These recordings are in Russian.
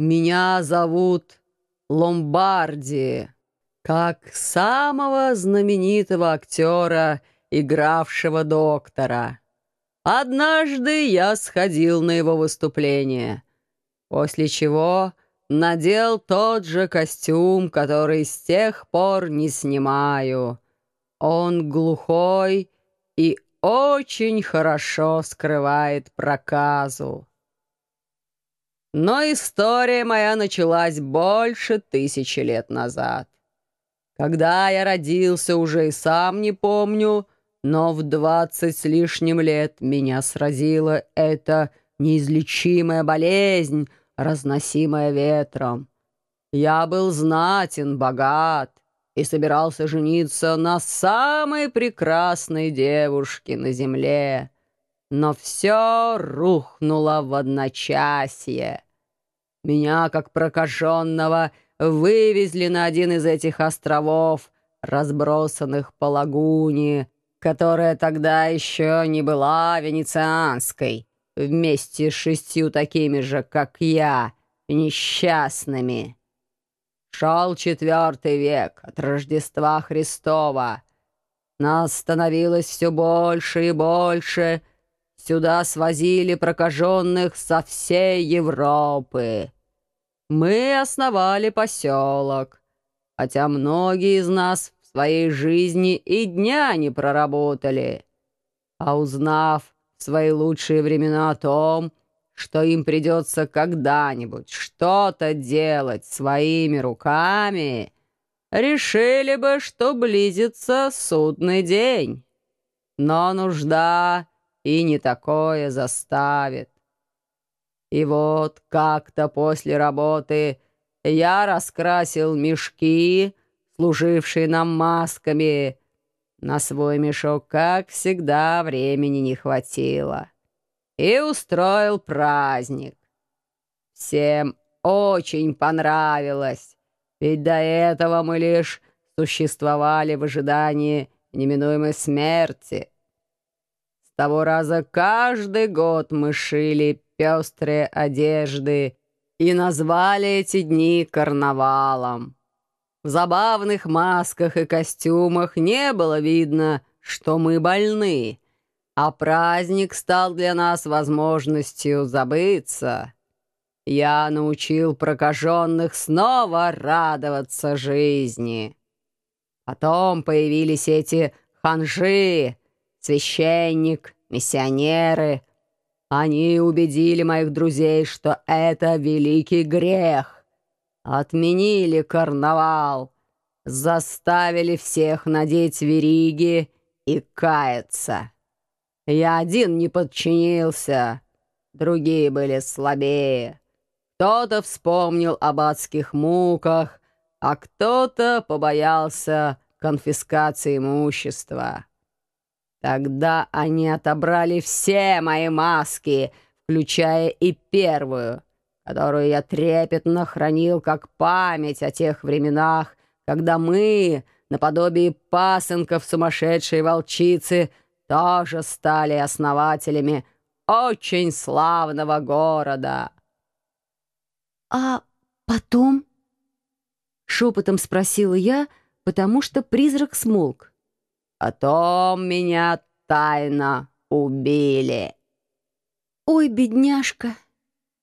Меня зовут Ломбарди, как самого знаменитого актера, игравшего доктора. Однажды я сходил на его выступление, после чего надел тот же костюм, который с тех пор не снимаю. Он глухой и очень хорошо скрывает проказу. Но история моя началась больше тысячи лет назад. Когда я родился, уже и сам не помню, но в двадцать с лишним лет меня сразила эта неизлечимая болезнь, разносимая ветром. Я был знатен, богат и собирался жениться на самой прекрасной девушке на земле. Но все рухнуло в одночасье. Меня, как прокаженного, вывезли на один из этих островов, разбросанных по лагуне, которая тогда еще не была венецианской, вместе с шестью такими же, как я, несчастными. Шел четвертый век от Рождества Христова. Нас становилось все больше и больше. Сюда свозили прокаженных со всей Европы. Мы основали поселок, хотя многие из нас в своей жизни и дня не проработали. А узнав в свои лучшие времена о том, что им придется когда-нибудь что-то делать своими руками, решили бы, что близится судный день. Но нужда и не такое заставит. И вот как-то после работы я раскрасил мешки, служившие нам масками, на свой мешок, как всегда, времени не хватило. И устроил праздник. Всем очень понравилось, ведь до этого мы лишь существовали в ожидании неминуемой смерти. С того раза каждый год мы шили пестрые одежды и назвали эти дни карнавалом. В забавных масках и костюмах не было видно, что мы больны, а праздник стал для нас возможностью забыться. Я научил прокаженных снова радоваться жизни. Потом появились эти ханжи, священник, миссионеры. Они убедили моих друзей, что это великий грех Отменили карнавал, заставили всех надеть вериги и каяться. Я один не подчинился, другие были слабее. Кто-то вспомнил об адских муках, а кто-то побоялся конфискации имущества. Тогда они отобрали все мои маски, включая и первую — которую я трепетно хранил как память о тех временах, когда мы, наподобие пасынков сумасшедшей волчицы, тоже стали основателями очень славного города. «А потом?» — шепотом спросила я, потому что призрак смолк. «Потом меня тайно убили». «Ой, бедняжка!»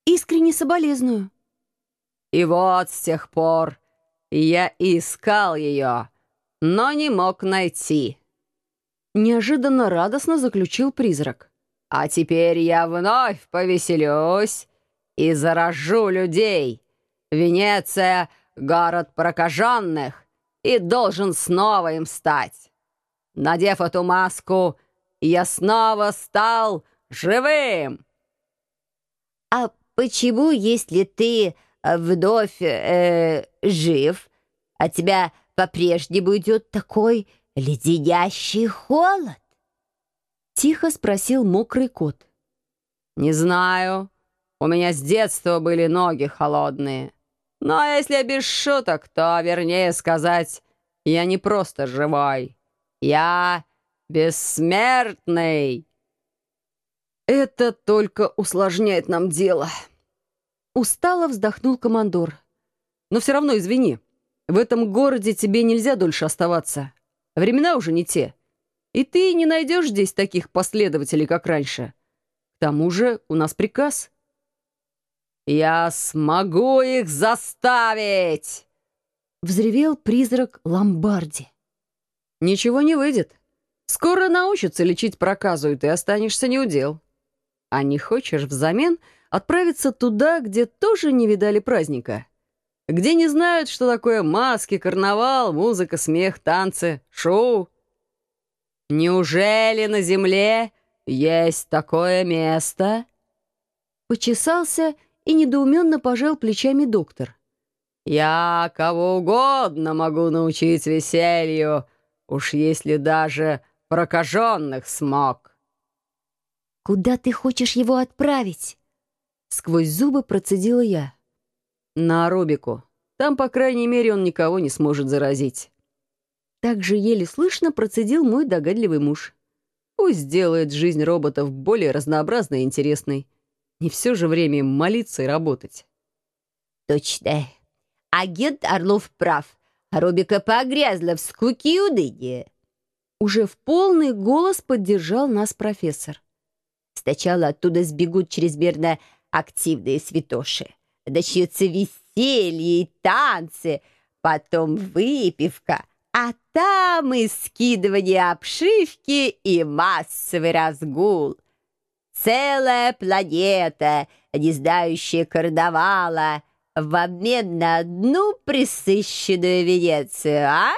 Искренне соболезную». И вот с тех пор я искал ее, но не мог найти. Неожиданно радостно заключил призрак. А теперь я вновь повеселюсь и заражу людей. Венеция — город прокаженных и должен снова им стать. Надев эту маску, я снова стал живым. «А Почему, если ты э, вновь э, жив, от тебя по-прежнему идет такой леденящий холод? Тихо спросил мокрый кот. Не знаю. У меня с детства были ноги холодные. Но если без шуток, то, вернее сказать, я не просто живой. Я бессмертный. «Это только усложняет нам дело», Устало вздохнул командор. Но все равно извини. В этом городе тебе нельзя дольше оставаться. Времена уже не те. И ты не найдешь здесь таких последователей, как раньше. К тому же у нас приказ. «Я смогу их заставить!» Взревел призрак Ломбарди. «Ничего не выйдет. Скоро научатся лечить проказу, и ты останешься неудел. А не хочешь взамен отправиться туда, где тоже не видали праздника?» где не знают, что такое маски, карнавал, музыка, смех, танцы, шоу. Неужели на земле есть такое место?» Почесался и недоуменно пожал плечами доктор. «Я кого угодно могу научить веселью, уж если даже прокаженных смог». «Куда ты хочешь его отправить?» Сквозь зубы процедила я. «На аэробику. Там, по крайней мере, он никого не сможет заразить». Так же еле слышно процедил мой догадливый муж. Пусть сделает жизнь роботов более разнообразной и интересной. Не все же время им молиться и работать. Точно. Агент Орлов прав. Робика погрязла в скуке и уныне. Уже в полный голос поддержал нас профессор. Сначала оттуда сбегут чрезмерно активные святоши. Начнется веселье и танцы, потом выпивка, а там и скидывание обшивки и массовый разгул. Целая планета, не знающая карнавала, в обмен на одну присыщенную Венецию, а?